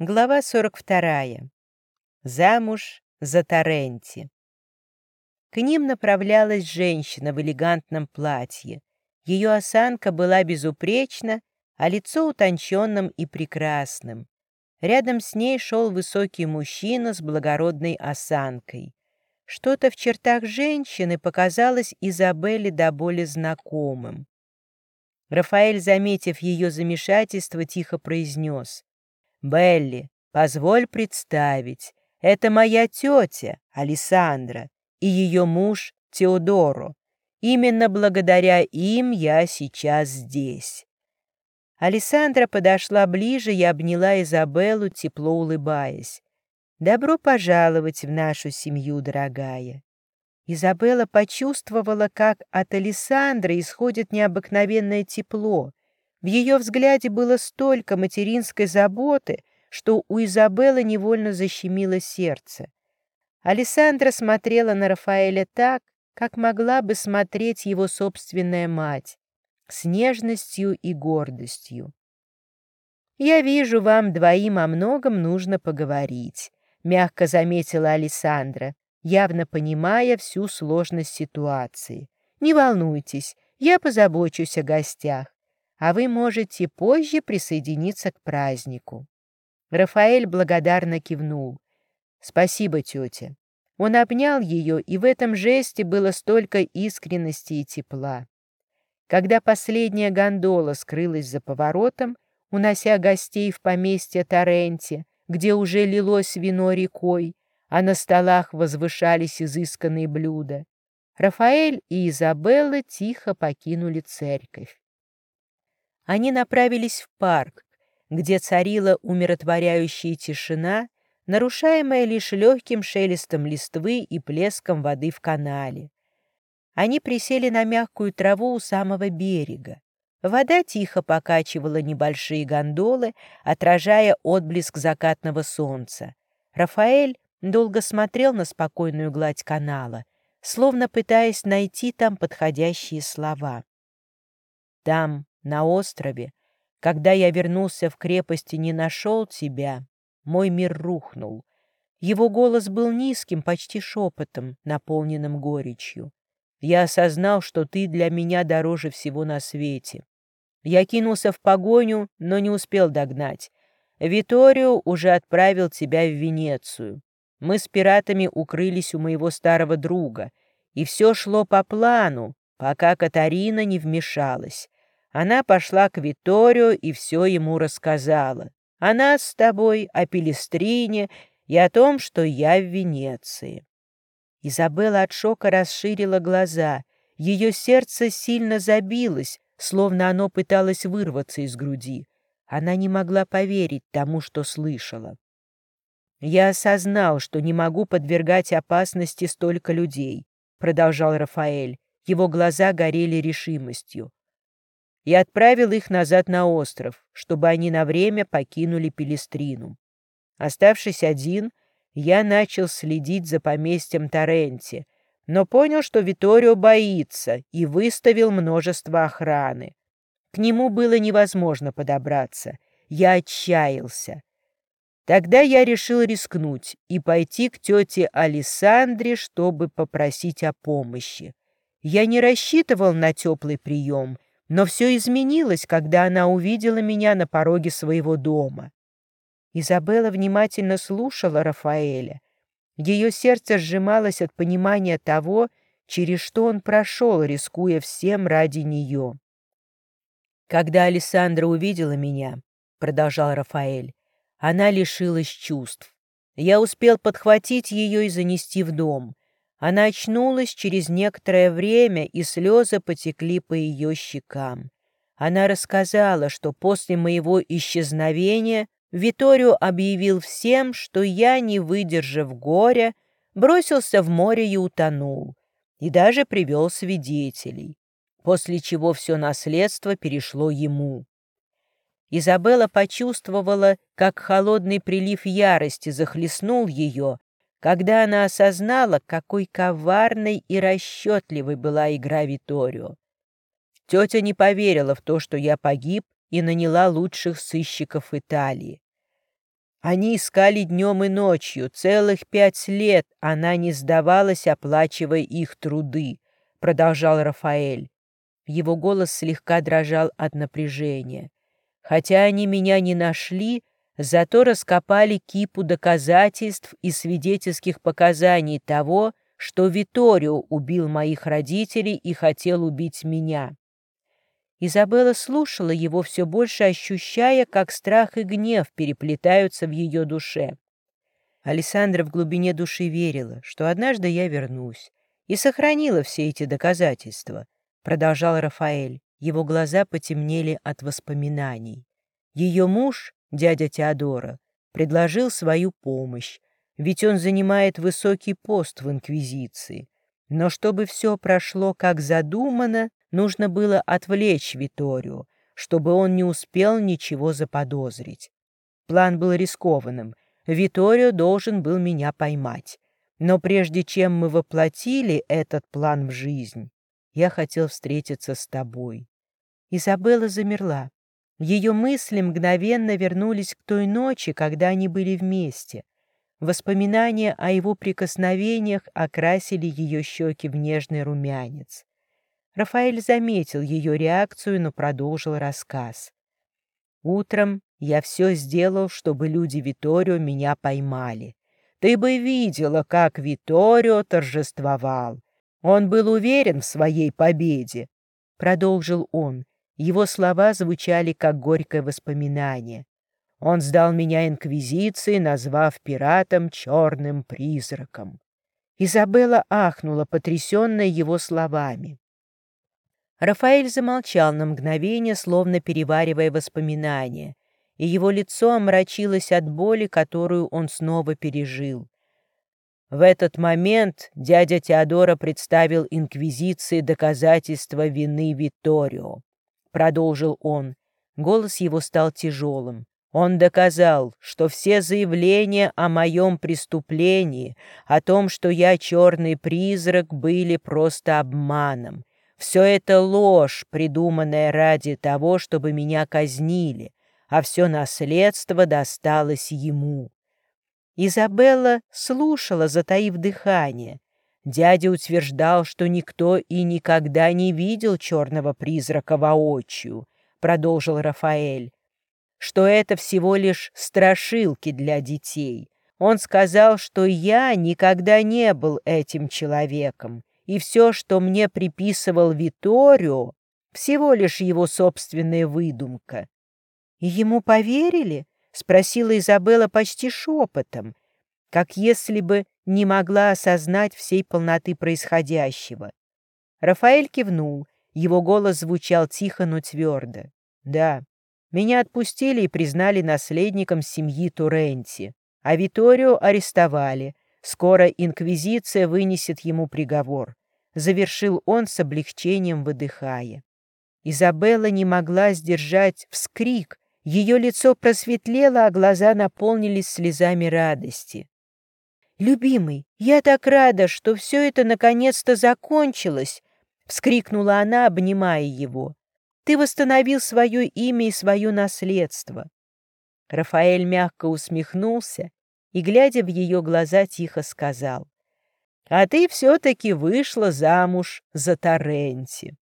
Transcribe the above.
Глава 42. Замуж за Торренти. К ним направлялась женщина в элегантном платье. Ее осанка была безупречна, а лицо утонченным и прекрасным. Рядом с ней шел высокий мужчина с благородной осанкой. Что-то в чертах женщины показалось Изабелле до боли знакомым. Рафаэль, заметив ее замешательство, тихо произнес — Белли, позволь представить, это моя тетя Александра и ее муж Теодоро. Именно благодаря им я сейчас здесь. Александра подошла ближе и обняла Изабеллу, тепло улыбаясь. «Добро пожаловать в нашу семью, дорогая». Изабелла почувствовала, как от Александры исходит необыкновенное тепло — в ее взгляде было столько материнской заботы, что у Изабеллы невольно защемило сердце. Александра смотрела на Рафаэля так, как могла бы смотреть его собственная мать, с нежностью и гордостью. «Я вижу, вам двоим о многом нужно поговорить», — мягко заметила Александра, явно понимая всю сложность ситуации. «Не волнуйтесь, я позабочусь о гостях а вы можете позже присоединиться к празднику». Рафаэль благодарно кивнул. «Спасибо, тетя». Он обнял ее, и в этом жесте было столько искренности и тепла. Когда последняя гондола скрылась за поворотом, унося гостей в поместье Торренти, где уже лилось вино рекой, а на столах возвышались изысканные блюда, Рафаэль и Изабелла тихо покинули церковь. Они направились в парк, где царила умиротворяющая тишина, нарушаемая лишь легким шелестом листвы и плеском воды в канале. Они присели на мягкую траву у самого берега. Вода тихо покачивала небольшие гондолы, отражая отблеск закатного солнца. Рафаэль долго смотрел на спокойную гладь канала, словно пытаясь найти там подходящие слова. Там, на острове, когда я вернулся в крепость и не нашел тебя, мой мир рухнул. Его голос был низким, почти шепотом, наполненным горечью. Я осознал, что ты для меня дороже всего на свете. Я кинулся в погоню, но не успел догнать. Виторио уже отправил тебя в Венецию. Мы с пиратами укрылись у моего старого друга, и все шло по плану, пока Катарина не вмешалась. Она пошла к Виторио и все ему рассказала. О нас с тобой, о Пелестрине и о том, что я в Венеции. Изабелла от шока расширила глаза. Ее сердце сильно забилось, словно оно пыталось вырваться из груди. Она не могла поверить тому, что слышала. «Я осознал, что не могу подвергать опасности столько людей», — продолжал Рафаэль. Его глаза горели решимостью и отправил их назад на остров, чтобы они на время покинули Пелестрину. Оставшись один, я начал следить за поместьем Торренти, но понял, что Виторио боится, и выставил множество охраны. К нему было невозможно подобраться. Я отчаялся. Тогда я решил рискнуть и пойти к тете Алисандре, чтобы попросить о помощи. Я не рассчитывал на теплый прием но все изменилось, когда она увидела меня на пороге своего дома. Изабелла внимательно слушала Рафаэля. Ее сердце сжималось от понимания того, через что он прошел, рискуя всем ради нее. «Когда Александра увидела меня», — продолжал Рафаэль, — «она лишилась чувств. Я успел подхватить ее и занести в дом. Она очнулась через некоторое время, и слезы потекли по ее щекам. Она рассказала, что после моего исчезновения Виторио объявил всем, что я, не выдержав горя, бросился в море и утонул, и даже привел свидетелей, после чего все наследство перешло ему. Изабелла почувствовала, как холодный прилив ярости захлестнул ее, когда она осознала, какой коварной и расчетливой была игра Виторио. Тетя не поверила в то, что я погиб, и наняла лучших сыщиков Италии. Они искали днем и ночью, целых пять лет она не сдавалась, оплачивая их труды, продолжал Рафаэль. Его голос слегка дрожал от напряжения. Хотя они меня не нашли, зато раскопали кипу доказательств и свидетельских показаний того, что Виторио убил моих родителей и хотел убить меня. Изабелла слушала его, все больше ощущая, как страх и гнев переплетаются в ее душе. Александра в глубине души верила, что однажды я вернусь, и сохранила все эти доказательства, продолжал Рафаэль. Его глаза потемнели от воспоминаний. Ее муж, дядя Теодора, предложил свою помощь, ведь он занимает высокий пост в Инквизиции. Но чтобы все прошло как задумано, нужно было отвлечь Виторию, чтобы он не успел ничего заподозрить. План был рискованным. Виторио должен был меня поймать. Но прежде чем мы воплотили этот план в жизнь, я хотел встретиться с тобой. Изабелла замерла. Ее мысли мгновенно вернулись к той ночи, когда они были вместе. Воспоминания о его прикосновениях окрасили ее щеки в нежный румянец. Рафаэль заметил ее реакцию, но продолжил рассказ. «Утром я все сделал, чтобы люди Виторио меня поймали. Ты бы видела, как Виторио торжествовал. Он был уверен в своей победе», — продолжил он. Его слова звучали, как горькое воспоминание. Он сдал меня инквизиции, назвав пиратом черным призраком. Изабелла ахнула, потрясенная его словами. Рафаэль замолчал на мгновение, словно переваривая воспоминания, и его лицо омрачилось от боли, которую он снова пережил. В этот момент дядя Теодора представил инквизиции доказательства вины Виторио. Продолжил он. Голос его стал тяжелым. Он доказал, что все заявления о моем преступлении, о том, что я черный призрак, были просто обманом. Все это ложь, придуманная ради того, чтобы меня казнили, а все наследство досталось ему. Изабелла слушала, затаив дыхание. Дядя утверждал, что никто и никогда не видел черного призрака воочию, продолжил Рафаэль что это всего лишь страшилки для детей. Он сказал, что я никогда не был этим человеком, и все, что мне приписывал Виторио, всего лишь его собственная выдумка. «И ему поверили?» — спросила Изабелла почти шепотом, как если бы не могла осознать всей полноты происходящего. Рафаэль кивнул, его голос звучал тихо, но твердо. «Да, меня отпустили и признали наследником семьи Туренти, а Виторио арестовали. Скоро инквизиция вынесет ему приговор. Завершил он с облегчением, выдыхая. Изабелла не могла сдержать вскрик. Ее лицо просветлело, а глаза наполнились слезами радости. «Любимый, я так рада, что все это наконец-то закончилось!» — вскрикнула она, обнимая его. Ты восстановил свое имя и свое наследство». Рафаэль мягко усмехнулся и, глядя в ее глаза, тихо сказал, «А ты все-таки вышла замуж за Торренти».